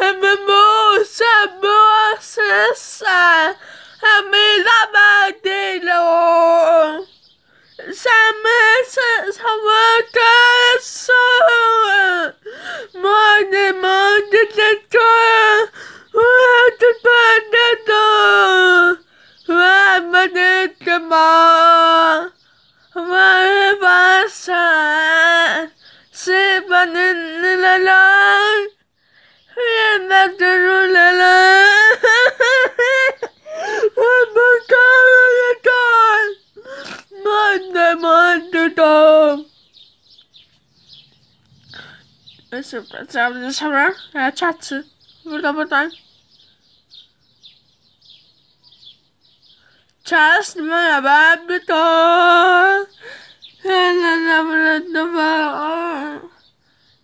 MMO, Samoa, Sessa, Amilamadilo, Samus, Samotus, Mon aimant de l'étoile, de bonne Ramène de moi, Ramène ça, c'est bon, la la la. Banado Ramane kama Mare basa Sibanin nilalang Adesso pensavo di sapere la chat, dopo tanto.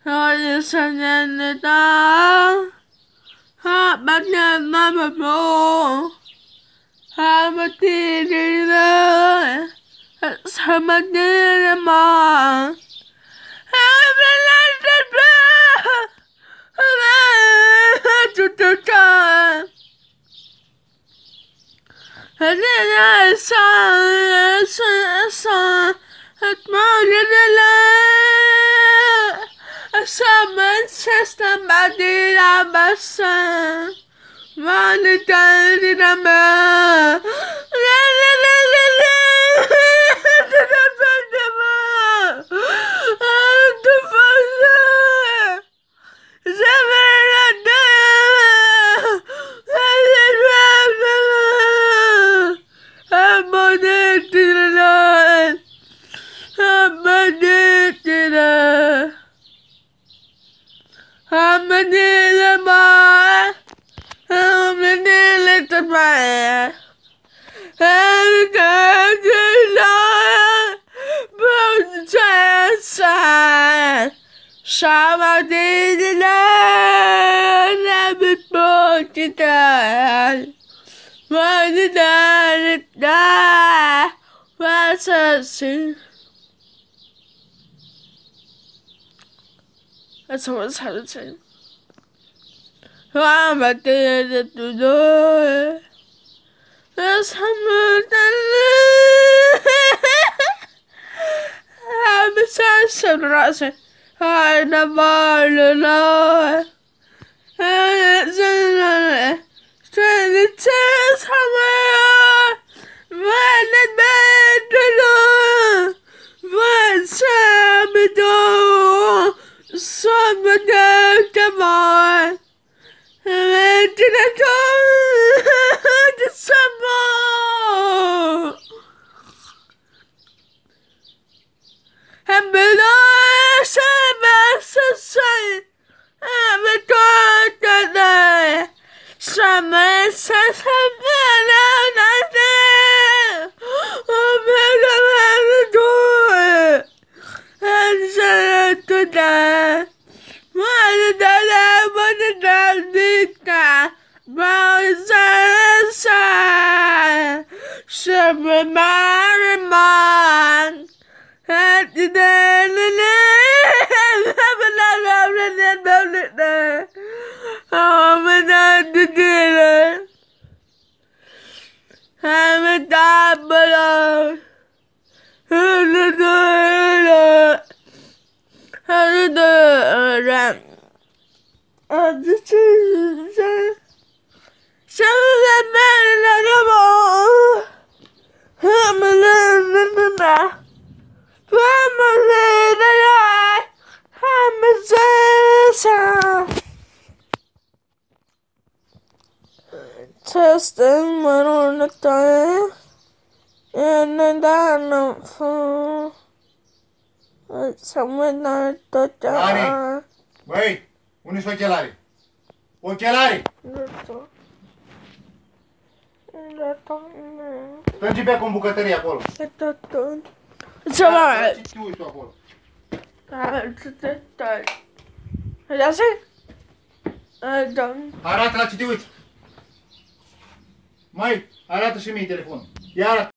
Rồi nhân người ta Ha bắt nhân mà bà bố Ha bắt đi đi ra Sa bắt đi ra mà Ha bắt lên trên bờ Ha chú chú chú Ha đi ra sa sa sa Het maar đi ra Summon system badila basa Manita dina ma shamadila nabit motital, madinal da, wasasin. That's what to say. I'm a dead at the door. That's how much I'm a sunrise. I never know. Trying to tell somewhere. When it made the door. When Sam door. Summer come on. And did I go to summer? And below summer sunshine, I'm a daughter. Summer sunshine, and I know. I'm a and said to the one that I wanted to Nika Moses Summer man at the end I'm not the dealer. I'm a double. Testing went on the time. And then down for someone not Lari. Băi, unde sunt ochelari? Ochelari! Nu știu. Da, da, nu. Strânge bea cu în bucătărie acolo. Da, da, da. Ce mai? Ce te uiți tu acolo? Da, da, da, da. Da, ce? Da, da. Arată la ce te uiți. Mai, arată și mie telefonul. Ia arată.